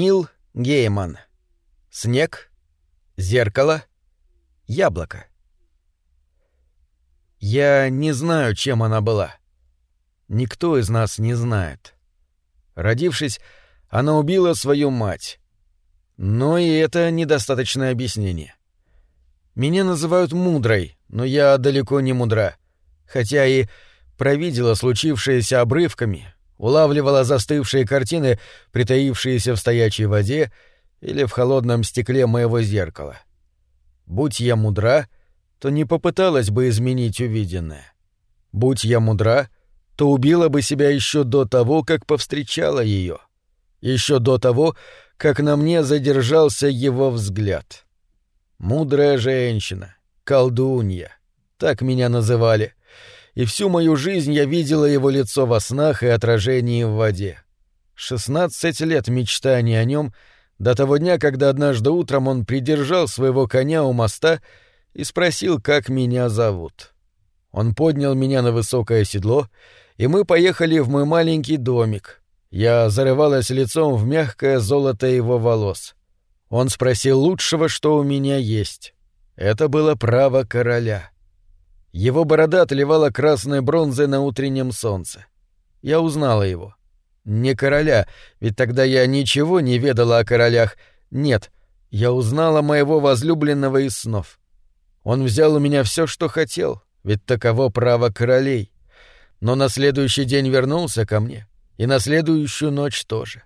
Нил Гейман. Снег. Зеркало. Яблоко. Я не знаю, чем она была. Никто из нас не знает. Родившись, она убила свою мать. Но и это недостаточное объяснение. Меня называют мудрой, но я далеко не мудра. Хотя и провидела случившееся обрывками, улавливала застывшие картины, притаившиеся в стоячей воде или в холодном стекле моего зеркала. Будь я мудра, то не попыталась бы изменить увиденное. Будь я мудра, то убила бы себя еще до того, как повстречала ее, еще до того, как на мне задержался его взгляд. Мудрая женщина, колдунья, так меня называли — и всю мою жизнь я видела его лицо во снах и отражении в воде. Шестнадцать лет мечтаний о нем до того дня, когда однажды утром он придержал своего коня у моста и спросил, как меня зовут. Он поднял меня на высокое седло, и мы поехали в мой маленький домик. Я зарывалась лицом в мягкое золото его волос. Он спросил лучшего, что у меня есть. Это было право короля. Его борода отливала красной бронзой на утреннем солнце. Я узнала его. Не короля, ведь тогда я ничего не ведала о королях. Нет, я узнала моего возлюбленного из снов. Он взял у меня все, что хотел, ведь таково право королей. Но на следующий день вернулся ко мне, и на следующую ночь тоже.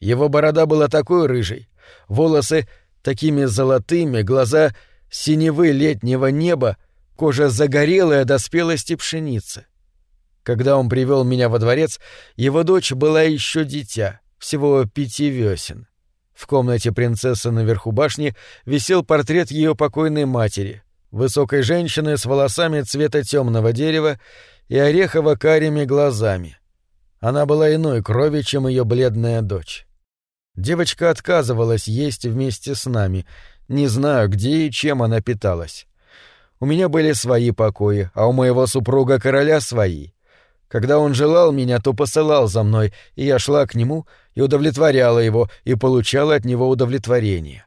Его борода была такой рыжей, волосы такими золотыми, глаза синевы летнего неба — кожа загорелая до спелости пшеницы. Когда он привел меня во дворец, его дочь была еще дитя, всего пяти весен. В комнате принцессы наверху башни висел портрет ее покойной матери, высокой женщины с волосами цвета темного дерева и орехово-карими глазами. Она была иной крови, чем ее бледная дочь. Девочка отказывалась есть вместе с нами, не знаю, где и чем она питалась. У меня были свои покои, а у моего супруга короля свои. Когда он желал меня, то посылал за мной, и я шла к нему и удовлетворяла его, и получала от него удовлетворение.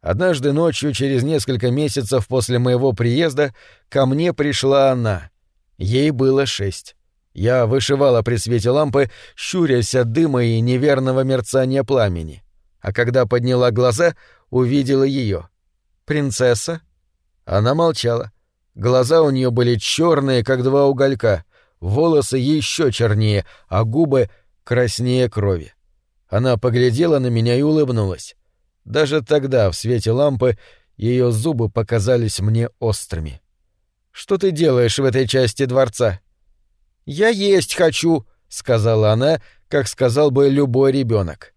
Однажды ночью, через несколько месяцев после моего приезда, ко мне пришла она. Ей было шесть. Я вышивала при свете лампы, щурясь от дыма и неверного мерцания пламени. А когда подняла глаза, увидела ее. «Принцесса?» Она молчала. Глаза у нее были черные, как два уголька, волосы еще чернее, а губы краснее крови. Она поглядела на меня и улыбнулась. Даже тогда, в свете лампы, ее зубы показались мне острыми. «Что ты делаешь в этой части дворца?» «Я есть хочу», — сказала она, как сказал бы любой ребенок.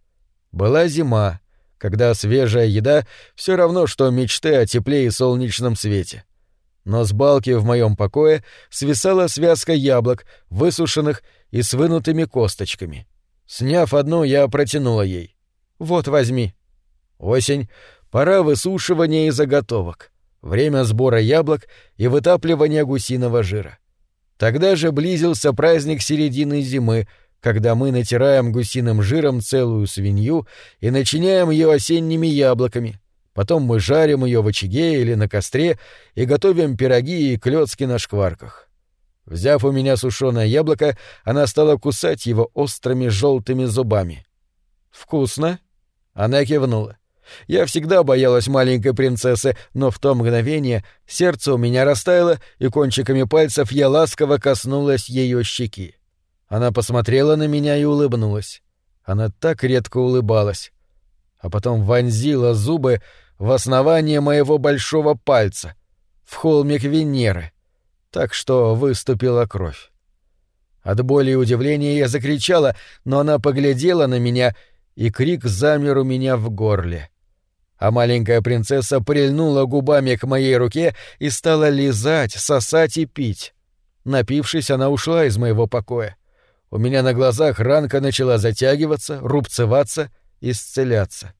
Была зима, когда свежая еда все равно, что мечты о тепле и солнечном свете. Но с балки в моем покое свисала связка яблок, высушенных и с вынутыми косточками. Сняв одну, я протянула ей. «Вот, возьми». Осень — пора высушивания и заготовок. Время сбора яблок и вытапливания гусиного жира. Тогда же близился праздник середины зимы — когда мы натираем гусиным жиром целую свинью и начиняем ее осенними яблоками. Потом мы жарим ее в очаге или на костре и готовим пироги и клёцки на шкварках. Взяв у меня сушеное яблоко, она стала кусать его острыми желтыми зубами. «Вкусно?» Она кивнула. Я всегда боялась маленькой принцессы, но в то мгновение сердце у меня растаяло, и кончиками пальцев я ласково коснулась ее щеки. Она посмотрела на меня и улыбнулась. Она так редко улыбалась. А потом вонзила зубы в основание моего большого пальца, в холмик Венеры, так что выступила кровь. От боли и удивления я закричала, но она поглядела на меня, и крик замер у меня в горле. А маленькая принцесса прильнула губами к моей руке и стала лизать, сосать и пить. Напившись, она ушла из моего покоя. У меня на глазах ранка начала затягиваться, рубцеваться, исцеляться.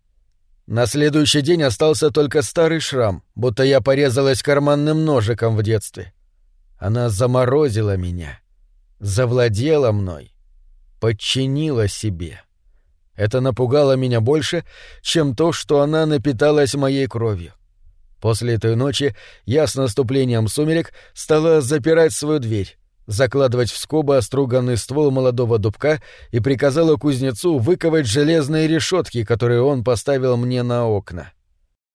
На следующий день остался только старый шрам, будто я порезалась карманным ножиком в детстве. Она заморозила меня, завладела мной, подчинила себе. Это напугало меня больше, чем то, что она напиталась моей кровью. После той ночи я с наступлением сумерек стала запирать свою дверь, закладывать в скобы оструганный ствол молодого дубка и приказала кузнецу выковать железные решетки, которые он поставил мне на окна.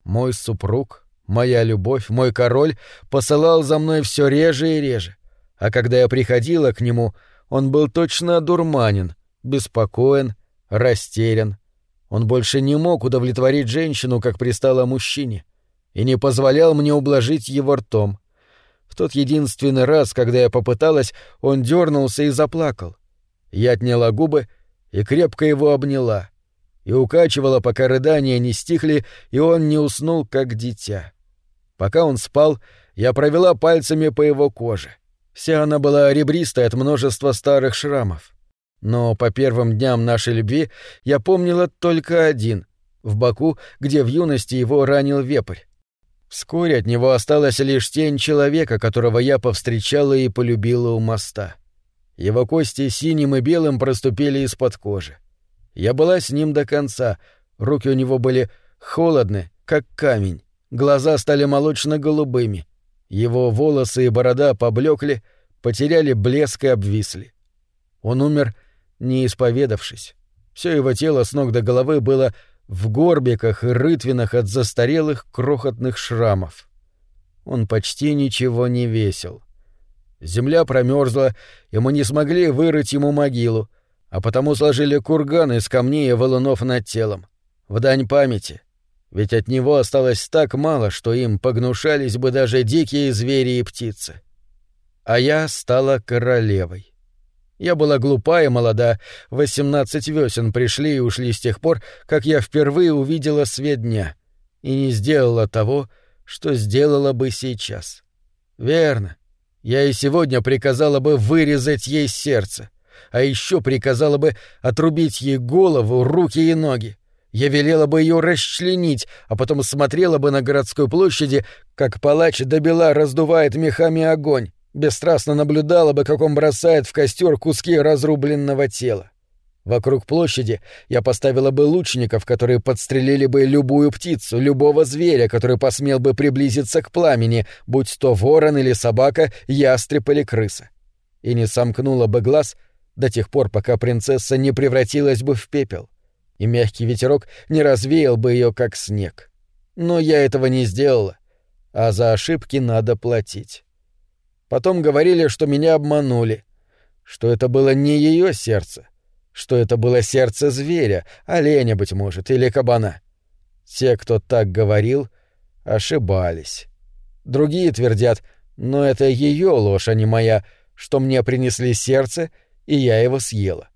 Мой супруг, моя любовь, мой король посылал за мной все реже и реже, а когда я приходила к нему, он был точно одурманен, беспокоен, растерян. Он больше не мог удовлетворить женщину, как пристало мужчине, и не позволял мне ублажить его ртом. В тот единственный раз, когда я попыталась, он дернулся и заплакал. Я отняла губы и крепко его обняла, и укачивала, пока рыдания не стихли, и он не уснул, как дитя. Пока он спал, я провела пальцами по его коже. Вся она была ребристой от множества старых шрамов. Но по первым дням нашей любви я помнила только один — в боку, где в юности его ранил вепрь. Вскоре от него осталась лишь тень человека, которого я повстречала и полюбила у моста. Его кости синим и белым проступили из-под кожи. Я была с ним до конца, руки у него были холодны, как камень, глаза стали молочно-голубыми, его волосы и борода поблекли, потеряли блеск и обвисли. Он умер не исповедавшись. Все его тело с ног до головы было в горбиках и рытвинах от застарелых крохотных шрамов. Он почти ничего не весил. Земля промерзла, и мы не смогли вырыть ему могилу, а потому сложили курган из камней и валунов над телом. В дань памяти. Ведь от него осталось так мало, что им погнушались бы даже дикие звери и птицы. А я стала королевой. Я была глупа и молода, восемнадцать весен пришли и ушли с тех пор, как я впервые увидела свет дня, и не сделала того, что сделала бы сейчас. Верно. Я и сегодня приказала бы вырезать ей сердце, а еще приказала бы отрубить ей голову, руки и ноги. Я велела бы ее расчленить, а потом смотрела бы на городской площади, как палач добела раздувает мехами огонь бесстрастно наблюдала бы, как он бросает в костер куски разрубленного тела. Вокруг площади я поставила бы лучников, которые подстрелили бы любую птицу, любого зверя, который посмел бы приблизиться к пламени, будь то ворон или собака, ястреб или крыса. И не сомкнула бы глаз до тех пор, пока принцесса не превратилась бы в пепел, и мягкий ветерок не развеял бы ее, как снег. Но я этого не сделала, а за ошибки надо платить. Потом говорили, что меня обманули, что это было не ее сердце, что это было сердце зверя, оленя, быть может, или кабана. Те, кто так говорил, ошибались. Другие твердят, но это ее ложь, а не моя, что мне принесли сердце, и я его съела.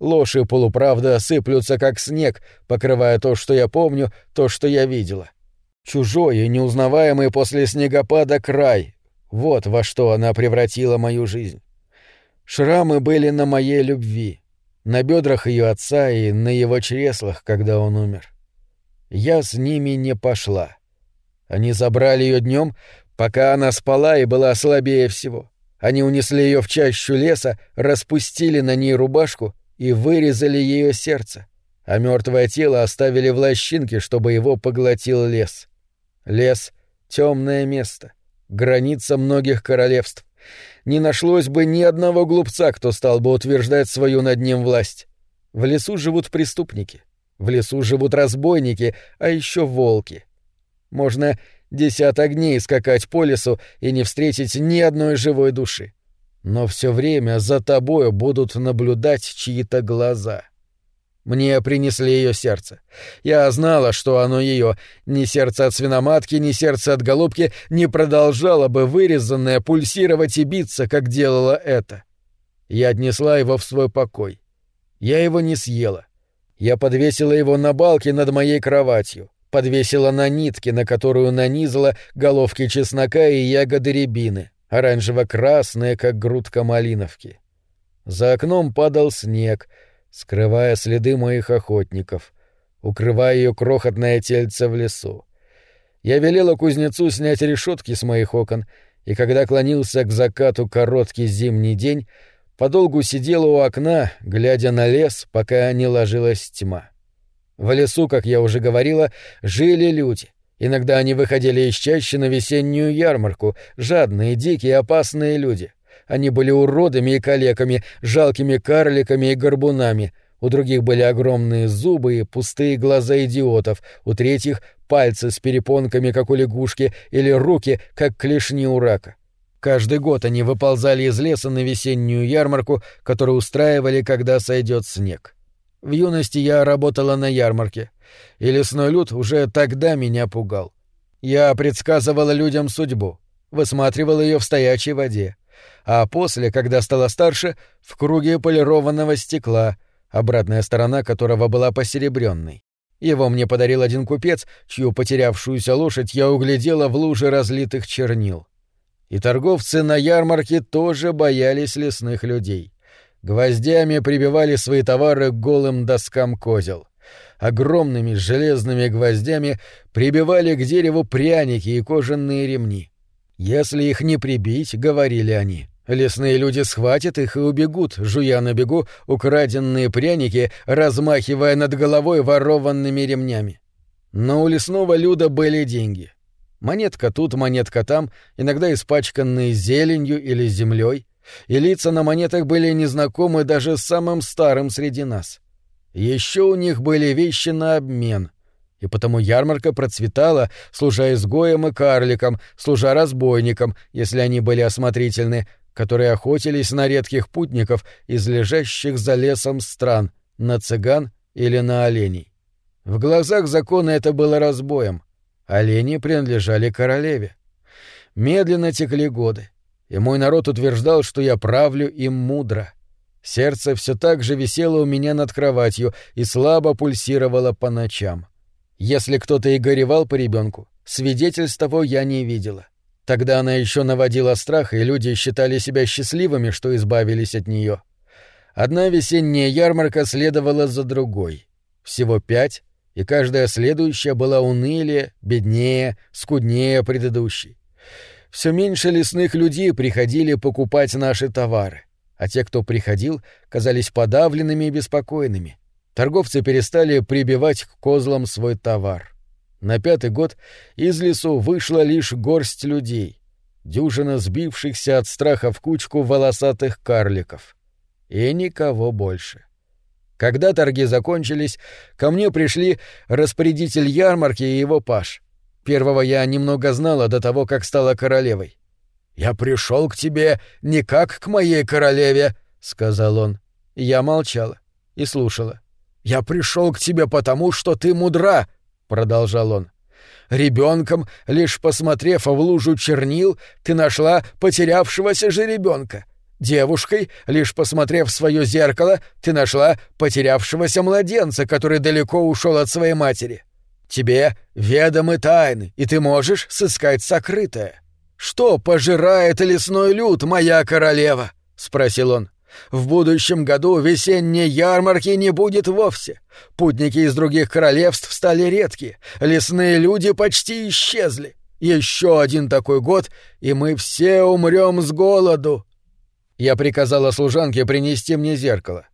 Ложь и полуправда сыплются, как снег, покрывая то, что я помню, то, что я видела. Чужой и неузнаваемый после снегопада край, вот во что она превратила мою жизнь. Шрамы были на моей любви, на бедрах ее отца и на его чреслах, когда он умер. Я с ними не пошла. Они забрали ее днем, пока она спала и была слабее всего. Они унесли ее в чащу леса, распустили на ней рубашку и вырезали ее сердце, а мертвое тело оставили в лощинке, чтобы его поглотил лес. Лес — темное место — граница многих королевств. Не нашлось бы ни одного глупца, кто стал бы утверждать свою над ним власть. В лесу живут преступники, в лесу живут разбойники, а еще волки. Можно десяток дней скакать по лесу и не встретить ни одной живой души. Но все время за тобою будут наблюдать чьи-то глаза. Мне принесли ее сердце. Я знала, что оно ее, ни сердце от свиноматки, ни сердце от голубки, не продолжало бы вырезанное пульсировать и биться, как делала это. Я отнесла его в свой покой. Я его не съела. Я подвесила его на балке над моей кроватью, подвесила на нитке, на которую нанизала головки чеснока и ягоды рябины, оранжево-красные, как грудка малиновки. За окном падал снег — скрывая следы моих охотников, укрывая ее крохотное тельце в лесу. Я велела кузнецу снять решетки с моих окон, и когда клонился к закату короткий зимний день, подолгу сидела у окна, глядя на лес, пока не ложилась тьма. В лесу, как я уже говорила, жили люди. Иногда они выходили из чащи на весеннюю ярмарку, жадные, дикие, опасные люди. Они были уродами и калеками, жалкими карликами и горбунами. У других были огромные зубы и пустые глаза идиотов, у третьих — пальцы с перепонками, как у лягушки, или руки, как клешни у рака. Каждый год они выползали из леса на весеннюю ярмарку, которую устраивали, когда сойдет снег. В юности я работала на ярмарке, и лесной люд уже тогда меня пугал. Я предсказывала людям судьбу, высматривала ее в стоячей воде, а после, когда стала старше, в круге полированного стекла, обратная сторона которого была посеребренной. Его мне подарил один купец, чью потерявшуюся лошадь я углядела в луже разлитых чернил. И торговцы на ярмарке тоже боялись лесных людей. Гвоздями прибивали свои товары к голым доскам козел. Огромными железными гвоздями прибивали к дереву пряники и кожаные ремни. Если их не прибить, говорили они, лесные люди схватят их и убегут, жуя на бегу украденные пряники, размахивая над головой ворованными ремнями. Но у лесного люда были деньги — Монетка тут, монетка там, иногда испачканные зеленью или землей, и лица на монетах были незнакомы даже самым старым среди нас. Еще у них были вещи на обмен, и потому ярмарка процветала, служа изгоем и карликам, служа разбойникам, если они были осмотрительны, которые охотились на редких путников из лежащих за лесом стран, на цыган или на оленей. В глазах закона это было разбоем — Олени принадлежали королеве. Медленно текли годы, и мой народ утверждал, что я правлю им мудро. Сердце все так же висело у меня над кроватью и слабо пульсировало по ночам. Если кто-то и горевал по ребенку, свидетельств того я не видела. Тогда она еще наводила страх, и люди считали себя счастливыми, что избавились от нее. Одна весенняя ярмарка следовала за другой. Всего пять, и каждая следующая была унылее, беднее, скуднее предыдущей. Все меньше лесных людей приходили покупать наши товары, а те, кто приходил, казались подавленными и беспокойными. Торговцы перестали прибивать к козлам свой товар. На пятый год из лесу вышла лишь горсть людей, дюжина сбившихся от страха в кучку волосатых карликов. И никого больше. — когда торги закончились, ко мне пришли распорядитель ярмарки и его паш. Первого я немного знала до того, как стала королевой. «Я пришел к тебе не как к моей королеве», — сказал он. Я молчала и слушала. «Я пришел к тебе потому, что ты мудра», — продолжал он. Ребенком, лишь посмотрев в лужу чернил, ты нашла потерявшегося жеребенка. Девушкой, лишь посмотрев в свое зеркало, ты нашла потерявшегося младенца, который далеко ушел от своей матери. Тебе ведомы тайны, и ты можешь сыскать сокрытое. Что пожирает лесной люд, моя королева? спросил он. В будущем году весенней ярмарки не будет вовсе. Путники из других королевств стали редки, лесные люди почти исчезли. Еще один такой год, и мы все умрем с голоду. Я приказала служанке принести мне зеркало.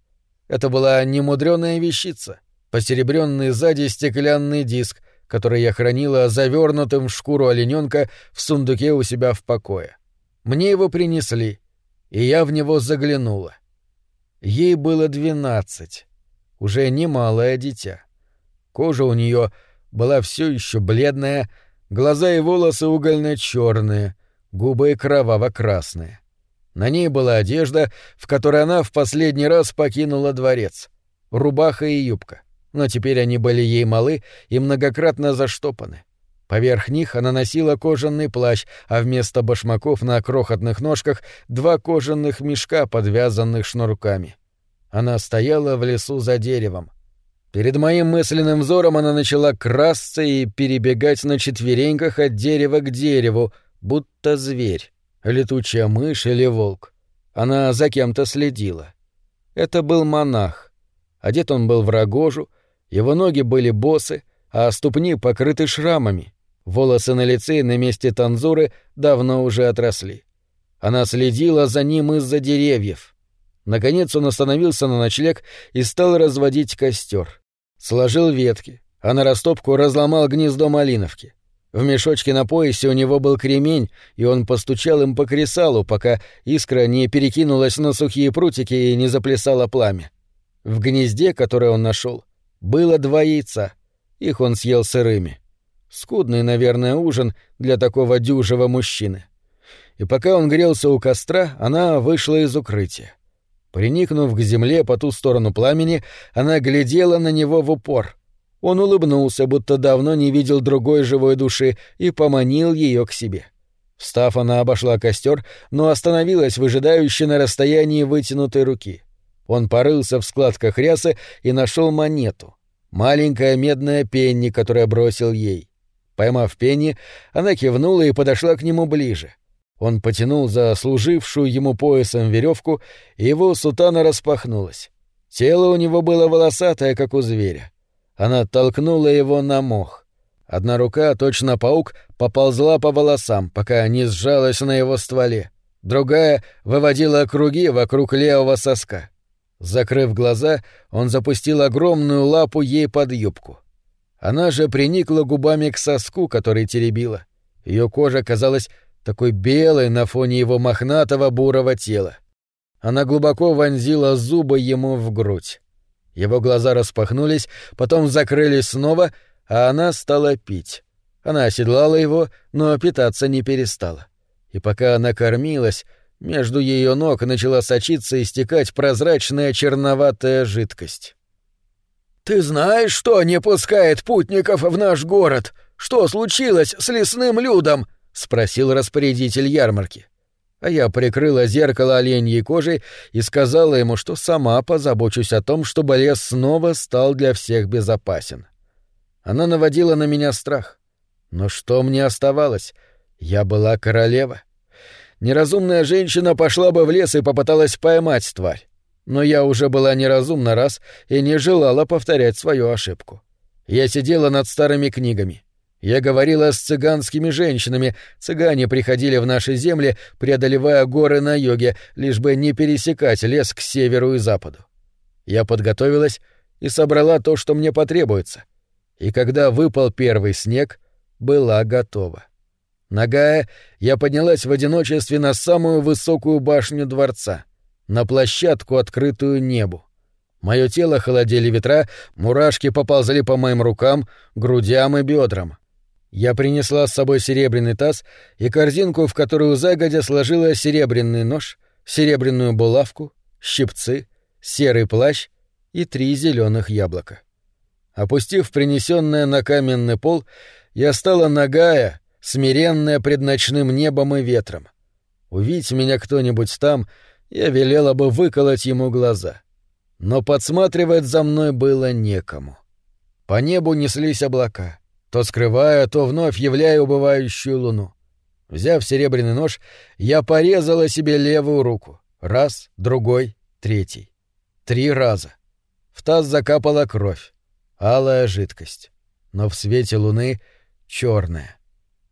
Это была немудреная вещица, посеребренный сзади стеклянный диск, который я хранила завернутым в шкуру олененка в сундуке у себя в покое. Мне его принесли, и я в него заглянула. Ей было двенадцать, уже немалое дитя. Кожа у нее была все еще бледная, глаза и волосы угольно-черные, губы кроваво-красные. На ней была одежда, в которой она в последний раз покинула дворец. Рубаха и юбка. Но теперь они были ей малы и многократно заштопаны. Поверх них она носила кожаный плащ, а вместо башмаков на крохотных ножках два кожаных мешка, подвязанных шнурками. Она стояла в лесу за деревом. Перед моим мысленным взором она начала красться и перебегать на четвереньках от дерева к дереву, будто зверь летучая мышь или волк. Она за кем-то следила. Это был монах. Одет он был в рогожу, его ноги были босы, а ступни покрыты шрамами. Волосы на лице и на месте танзуры давно уже отросли. Она следила за ним из-за деревьев. Наконец он остановился на ночлег и стал разводить костер. Сложил ветки, а на растопку разломал гнездо малиновки. В мешочке на поясе у него был кремень, и он постучал им по кресалу, пока искра не перекинулась на сухие прутики и не заплясало пламя. В гнезде, которое он нашел, было два яйца. Их он съел сырыми. Скудный, наверное, ужин для такого дюжего мужчины. И пока он грелся у костра, она вышла из укрытия. Приникнув к земле по ту сторону пламени, она глядела на него в упор. Он улыбнулся, будто давно не видел другой живой души, и поманил ее к себе. Встав, она обошла костер, но остановилась выжидающе на расстоянии вытянутой руки. Он порылся в складках рясы и нашел монету. Маленькая медная пенни, которая бросил ей. Поймав пенни, она кивнула и подошла к нему ближе. Он потянул за служившую ему поясом веревку, и его сутана распахнулась. Тело у него было волосатое, как у зверя. Она толкнула его на мох. Одна рука, точно паук, поползла по волосам, пока не сжалась на его стволе. Другая выводила круги вокруг левого соска. Закрыв глаза, он запустил огромную лапу ей под юбку. Она же приникла губами к соску, который теребила. Ее кожа казалась такой белой на фоне его мохнатого бурого тела. Она глубоко вонзила зубы ему в грудь. Его глаза распахнулись, потом закрылись снова, а она стала пить. Она оседлала его, но питаться не перестала. И пока она кормилась, между ее ног начала сочиться и стекать прозрачная черноватая жидкость. «Ты знаешь, что не пускает путников в наш город? Что случилось с лесным людом?» — спросил распорядитель ярмарки а я прикрыла зеркало оленьей кожей и сказала ему, что сама позабочусь о том, чтобы лес снова стал для всех безопасен. Она наводила на меня страх. Но что мне оставалось? Я была королева. Неразумная женщина пошла бы в лес и попыталась поймать тварь. Но я уже была неразумна раз и не желала повторять свою ошибку. Я сидела над старыми книгами — я говорила с цыганскими женщинами. Цыгане приходили в наши земли, преодолевая горы на юге, лишь бы не пересекать лес к северу и западу. Я подготовилась и собрала то, что мне потребуется. И когда выпал первый снег, была готова. Нагая, я поднялась в одиночестве на самую высокую башню дворца, на площадку, открытую небу. Мое тело холодели ветра, мурашки поползли по моим рукам, грудям и бедрам. Я принесла с собой серебряный таз и корзинку, в которую загодя сложила серебряный нож, серебряную булавку, щипцы, серый плащ и три зеленых яблока. Опустив принесенное на каменный пол, я стала нагая, смиренная пред ночным небом и ветром. Увидеть меня кто-нибудь там, я велела бы выколоть ему глаза. Но подсматривать за мной было некому. По небу неслись облака — то скрывая, то вновь являя убывающую луну. Взяв серебряный нож, я порезала себе левую руку. Раз, другой, третий. Три раза. В таз закапала кровь. Алая жидкость. Но в свете луны черная.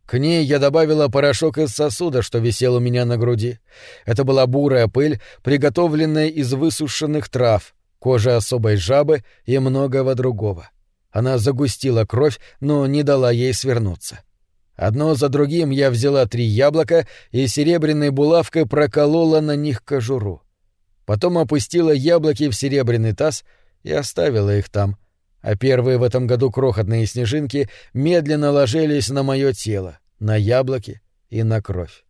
К ней я добавила порошок из сосуда, что висел у меня на груди. Это была бурая пыль, приготовленная из высушенных трав, кожи особой жабы и многого другого. Она загустила кровь, но не дала ей свернуться. Одно за другим я взяла три яблока и серебряной булавкой проколола на них кожуру. Потом опустила яблоки в серебряный таз и оставила их там, а первые в этом году крохотные снежинки медленно ложились на мое тело, на яблоки и на кровь.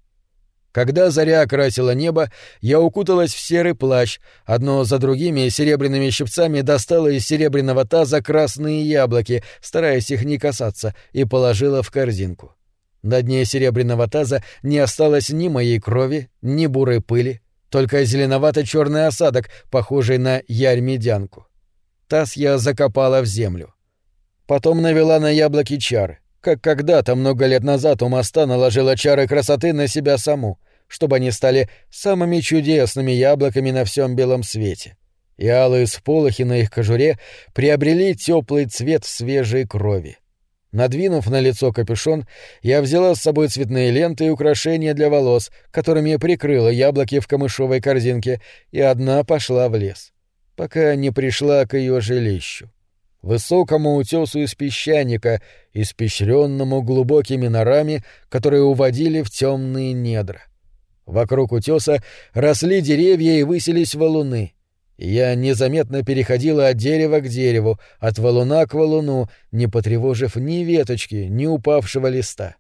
Когда заря окрасила небо, я укуталась в серый плащ, одно за другими серебряными щипцами достала из серебряного таза красные яблоки, стараясь их не касаться, и положила в корзинку. На дне серебряного таза не осталось ни моей крови, ни бурой пыли, только зеленовато-черный осадок, похожий на ярь-медянку. Таз я закопала в землю. Потом навела на яблоки чары, как когда-то много лет назад у моста наложила чары красоты на себя саму, чтобы они стали самыми чудесными яблоками на всем белом свете. И алые сполохи на их кожуре приобрели теплый цвет свежей крови. Надвинув на лицо капюшон, я взяла с собой цветные ленты и украшения для волос, которыми прикрыла яблоки в камышовой корзинке, и одна пошла в лес, пока не пришла к ее жилищу. высокому утесу из песчаника, испещренному глубокими норами, которые уводили в темные недра. Вокруг утеса росли деревья и высились валуны. Я незаметно переходила от дерева к дереву, от валуна к валуну, не потревожив ни веточки, ни упавшего листа.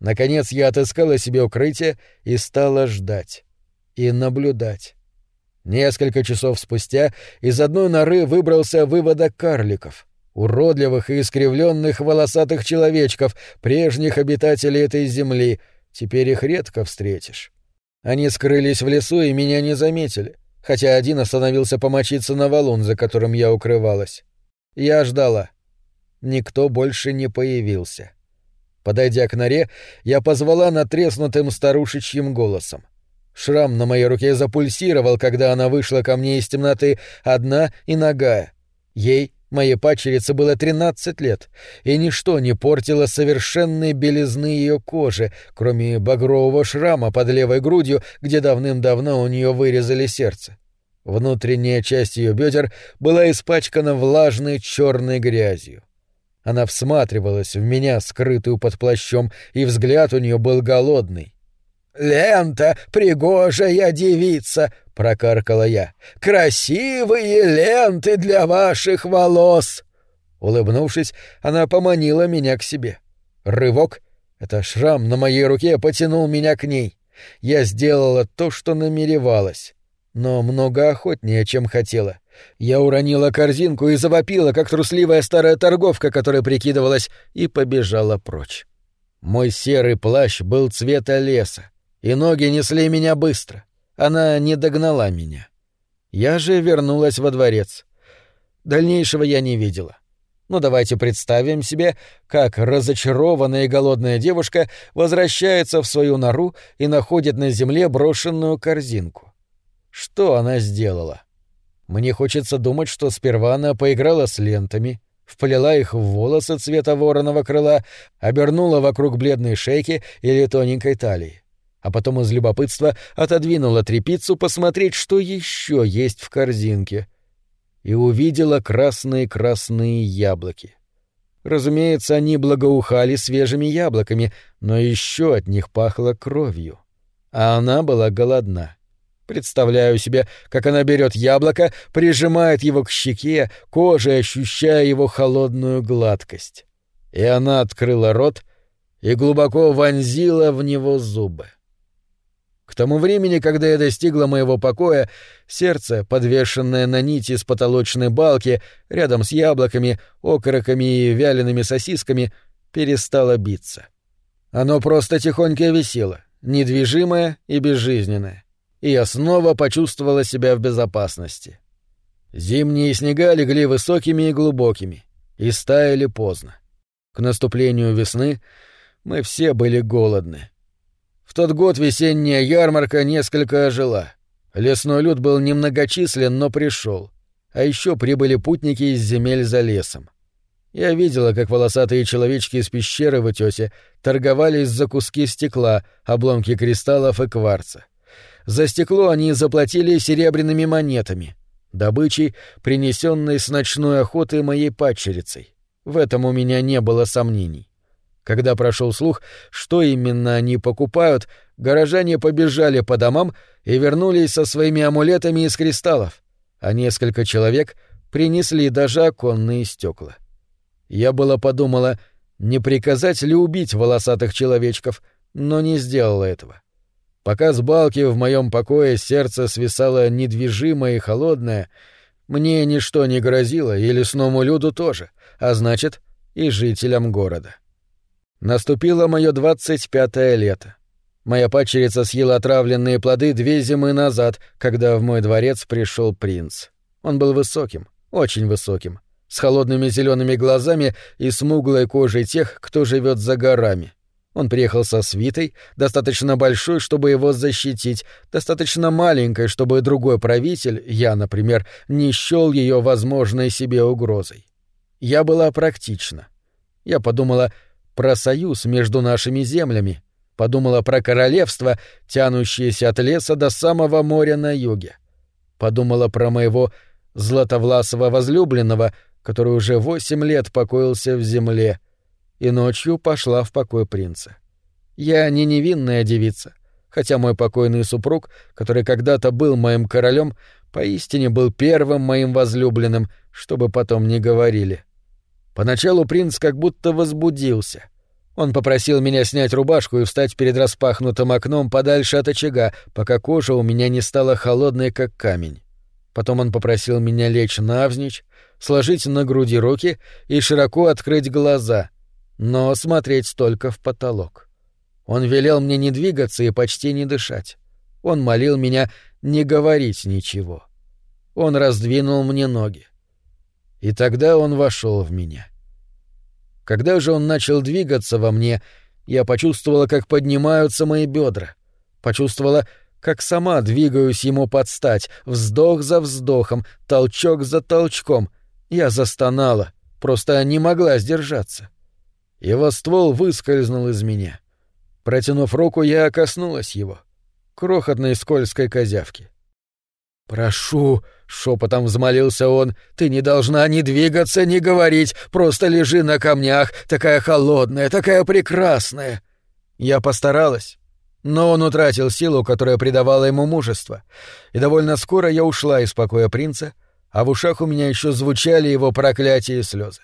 Наконец я отыскала себе укрытие и стала ждать. И наблюдать. Несколько часов спустя из одной норы выбрался выводок карликов, уродливых и искривленных волосатых человечков, прежних обитателей этой земли. Теперь их редко встретишь. Они скрылись в лесу и меня не заметили, хотя один остановился помочиться на валун, за которым я укрывалась. Я ждала. Никто больше не появился. Подойдя к норе, я позвала натреснутым старушечьим голосом. Шрам на моей руке запульсировал, когда она вышла ко мне из темноты, одна и ногая. Ей Моей падчерице было 13 лет, и ничто не портило совершенной белизны ее кожи, кроме багрового шрама под левой грудью, где давным-давно у нее вырезали сердце. Внутренняя часть ее бедер была испачкана влажной черной грязью. Она всматривалась в меня, скрытую под плащом, и взгляд у нее был голодный. «Лента, пригожая девица!» — прокаркала я. «Красивые ленты для ваших волос!» Улыбнувшись, она поманила меня к себе. Рывок — это шрам на моей руке потянул меня к ней. Я сделала то, что намеревалась, но много охотнее, чем хотела. Я уронила корзинку и завопила, как трусливая старая торговка, которая прикидывалась, и побежала прочь. Мой серый плащ был цвета леса и ноги несли меня быстро. Она не догнала меня. Я же вернулась во дворец. Дальнейшего я не видела. Ну давайте представим себе, как разочарованная и голодная девушка возвращается в свою нору и находит на земле брошенную корзинку. Что она сделала? Мне хочется думать, что сперва она поиграла с лентами, вплела их в волосы цвета вороного крыла, обернула вокруг бледной шейки или тоненькой талии а потом из любопытства отодвинула трепицу посмотреть, что еще есть в корзинке. И увидела красные-красные яблоки. Разумеется, они благоухали свежими яблоками, но еще от них пахло кровью. А она была голодна. Представляю себе, как она берет яблоко, прижимает его к щеке, кожей ощущая его холодную гладкость. И она открыла рот и глубоко вонзила в него зубы. К тому времени, когда я достигла моего покоя, сердце, подвешенное на нити с потолочной балки, рядом с яблоками, окороками и вялеными сосисками, перестало биться. Оно просто тихонько висело, недвижимое и безжизненное, и я снова почувствовала себя в безопасности. Зимние снега легли высокими и глубокими, и стаяли поздно. К наступлению весны мы все были голодны. Тот год весенняя ярмарка несколько ожила. Лесной люд был немногочислен, но пришел. А еще прибыли путники из земель за лесом. Я видела, как волосатые человечки из пещеры в утёсе торговались за куски стекла, обломки кристаллов и кварца. За стекло они заплатили серебряными монетами, добычей, принесенной с ночной охоты моей падчерицей. В этом у меня не было сомнений. Когда прошел слух, что именно они покупают, горожане побежали по домам и вернулись со своими амулетами из кристаллов, а несколько человек принесли даже оконные стекла. Я было подумала, не приказать ли убить волосатых человечков, но не сделала этого. Пока с балки в моем покое сердце свисало недвижимое и холодное, мне ничто не грозило, и лесному люду тоже, а значит, и жителям города. — Наступило мое двадцать пятое лето. Моя падчерица съела отравленные плоды две зимы назад, когда в мой дворец пришел принц. Он был высоким, очень высоким, с холодными зелеными глазами и смуглой кожей тех, кто живет за горами. Он приехал со свитой, достаточно большой, чтобы его защитить, достаточно маленькой, чтобы другой правитель, я, например, не счел ее возможной себе угрозой. Я была практична. Я подумала, про союз между нашими землями, подумала про королевство, тянущееся от леса до самого моря на юге. Подумала про моего златовласого возлюбленного, который уже восемь лет покоился в земле, и ночью пошла в покой принца. Я не невинная девица, хотя мой покойный супруг, который когда-то был моим королем, поистине был первым моим возлюбленным, чтобы потом не говорили. Поначалу принц как будто возбудился. Он попросил меня снять рубашку и встать перед распахнутым окном подальше от очага, пока кожа у меня не стала холодной, как камень. Потом он попросил меня лечь навзничь, сложить на груди руки и широко открыть глаза, но смотреть только в потолок. Он велел мне не двигаться и почти не дышать. Он молил меня не говорить ничего. Он раздвинул мне ноги. И тогда он вошел в меня. Когда же он начал двигаться во мне, я почувствовала, как поднимаются мои бедра, почувствовала, как сама двигаюсь ему под стать, вздох за вздохом, толчок за толчком. Я застонала, просто не могла сдержаться. Его ствол выскользнул из меня. Протянув руку, я коснулась его. Крохотной скользкой козявки. «Прошу», — шепотом взмолился он, — «ты не должна ни двигаться, ни говорить, просто лежи на камнях, такая холодная, такая прекрасная». Я постаралась, но он утратил силу, которая придавала ему мужество, и довольно скоро я ушла из покоя принца, а в ушах у меня еще звучали его проклятия и слезы.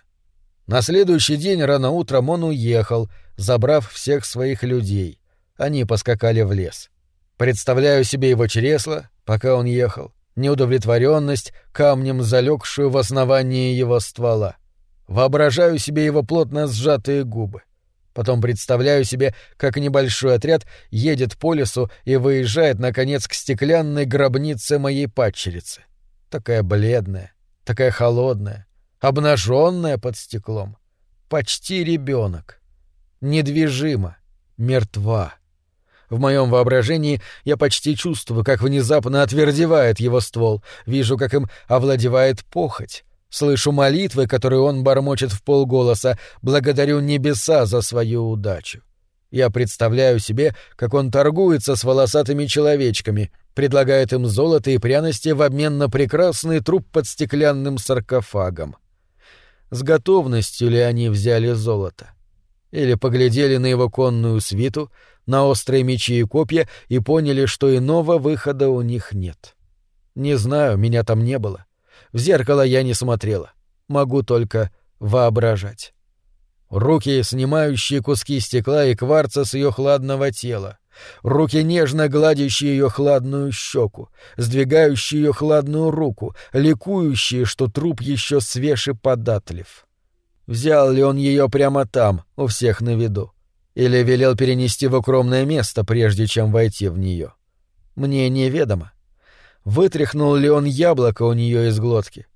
На следующий день рано утром он уехал, забрав всех своих людей. Они поскакали в лес. Представляю себе его чресло, пока он ехал, неудовлетворенность, камнем залегшую в основании его ствола. Воображаю себе его плотно сжатые губы. Потом представляю себе, как небольшой отряд едет по лесу и выезжает, наконец, к стеклянной гробнице моей падчерицы. Такая бледная, такая холодная, обнаженная под стеклом. Почти ребенок. Недвижима, мертва. В моем воображении я почти чувствую, как внезапно отвердевает его ствол, вижу, как им овладевает похоть. Слышу молитвы, которые он бормочет в полголоса, благодарю небеса за свою удачу. Я представляю себе, как он торгуется с волосатыми человечками, предлагает им золото и пряности в обмен на прекрасный труп под стеклянным саркофагом. С готовностью ли они взяли золото? Или поглядели на его конную свиту, на острые мечи и копья и поняли, что иного выхода у них нет. Не знаю, меня там не было. В зеркало я не смотрела. Могу только воображать. Руки, снимающие куски стекла и кварца с ее хладного тела. Руки, нежно гладящие ее хладную щеку, сдвигающие ее хладную руку, ликующие, что труп еще свеж и податлив. Взял ли он ее прямо там, у всех на виду? Или велел перенести в укромное место, прежде чем войти в нее? Мне неведомо. Вытряхнул ли он яблоко у нее из глотки?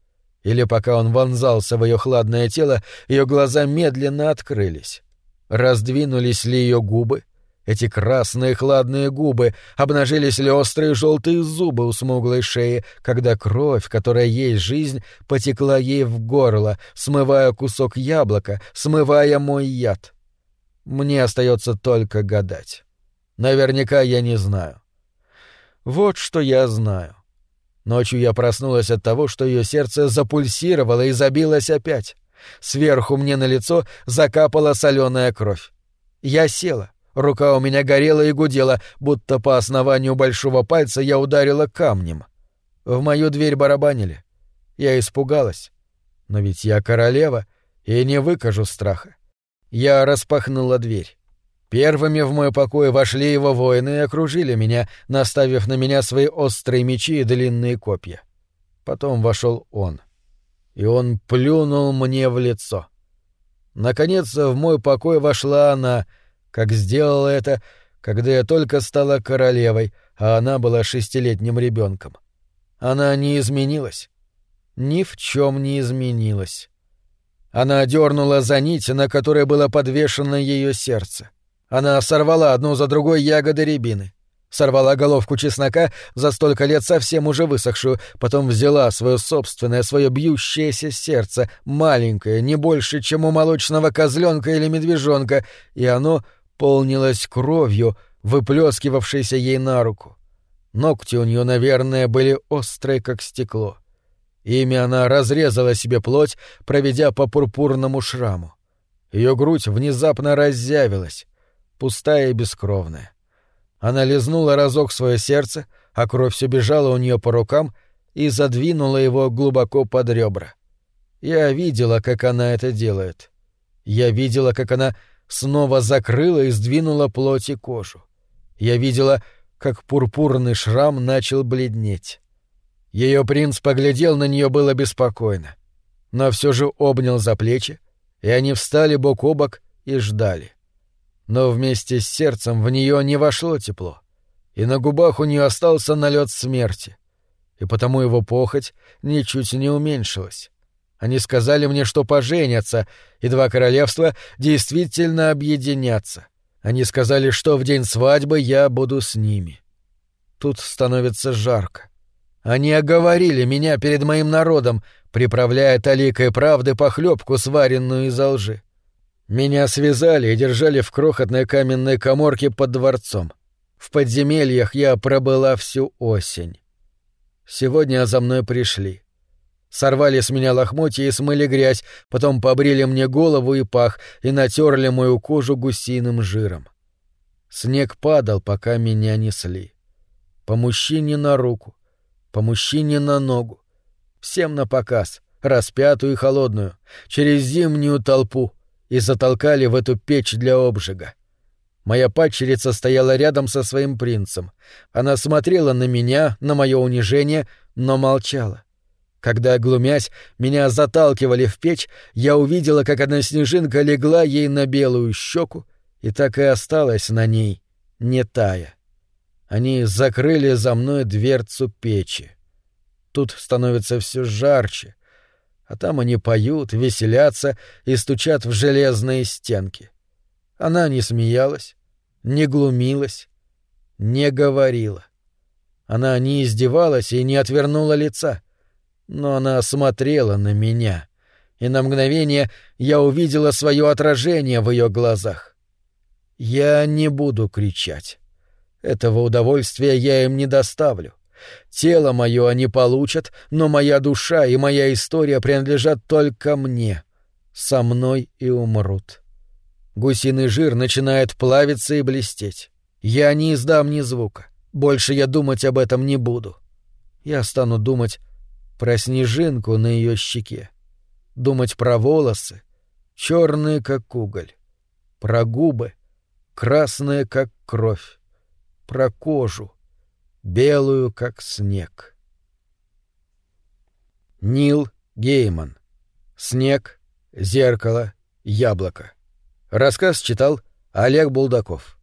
Или пока он вонзался в ее хладное тело, ее глаза медленно открылись? Раздвинулись ли ее губы? Эти красные хладные губы, обнажились ли острые желтые зубы у смуглой шеи, когда кровь, которая есть жизнь, потекла ей в горло, смывая кусок яблока, смывая мой яд. Мне остается только гадать. Наверняка я не знаю. Вот что я знаю. Ночью я проснулась от того, что ее сердце запульсировало и забилось опять. Сверху мне на лицо закапала соленая кровь. Я села. Рука у меня горела и гудела, будто по основанию большого пальца я ударила камнем. В мою дверь барабанили. Я испугалась. Но ведь я королева и не выкажу страха. Я распахнула дверь. Первыми в мой покой вошли его воины и окружили меня, наставив на меня свои острые мечи и длинные копья. Потом вошел он. И он плюнул мне в лицо. Наконец в мой покой вошла она, как сделала это, когда я только стала королевой, а она была шестилетним ребенком. Она не изменилась. Ни в чем не изменилась. Она дернула за нить, на которой было подвешено ее сердце. Она сорвала одну за другой ягоды рябины. Сорвала головку чеснока, за столько лет совсем уже высохшую, потом взяла свое собственное, свое бьющееся сердце, маленькое, не больше, чем у молочного козленка или медвежонка, и оно полнилось кровью, выплескивавшейся ей на руку. Ногти у нее, наверное, были острые, как стекло. Ими она разрезала себе плоть, проведя по пурпурному шраму. Ее грудь внезапно разъявилась, пустая и бескровная. Она лизнула разок свое сердце, а кровь все бежала у нее по рукам и задвинула его глубоко под ребра. Я видела, как она это делает. Я видела, как она снова закрыла и сдвинула плоть и кожу. Я видела, как пурпурный шрам начал бледнеть. Ее принц поглядел на нее было беспокойно, но все же обнял за плечи, и они встали бок о бок и ждали. Но вместе с сердцем в нее не вошло тепло, и на губах у нее остался налет смерти, и потому его похоть ничуть не уменьшилась. Они сказали мне, что поженятся, и два королевства действительно объединятся. Они сказали, что в день свадьбы я буду с ними. Тут становится жарко. Они оговорили меня перед моим народом, приправляя таликой правды похлебку, сваренную из лжи. Меня связали и держали в крохотной каменной коморке под дворцом. В подземельях я пробыла всю осень. Сегодня за мной пришли. Сорвали с меня лохмотья и смыли грязь, потом побрили мне голову и пах и натерли мою кожу гусиным жиром. Снег падал, пока меня несли. По мужчине на руку, по мужчине на ногу. Всем на показ, распятую и холодную, через зимнюю толпу, и затолкали в эту печь для обжига. Моя падчерица стояла рядом со своим принцем. Она смотрела на меня, на мое унижение, но молчала. Когда, глумясь, меня заталкивали в печь, я увидела, как одна снежинка легла ей на белую щеку и так и осталась на ней, не тая. Они закрыли за мной дверцу печи. Тут становится все жарче, а там они поют, веселятся и стучат в железные стенки. Она не смеялась, не глумилась, не говорила. Она не издевалась и не отвернула лица но она смотрела на меня, и на мгновение я увидела свое отражение в ее глазах. Я не буду кричать. Этого удовольствия я им не доставлю. Тело мое они получат, но моя душа и моя история принадлежат только мне. Со мной и умрут. Гусиный жир начинает плавиться и блестеть. Я не издам ни звука. Больше я думать об этом не буду. Я стану думать про снежинку на ее щеке, думать про волосы, черные как уголь, про губы, красные как кровь, про кожу, белую как снег. Нил Гейман. Снег, зеркало, яблоко. Рассказ читал Олег Булдаков.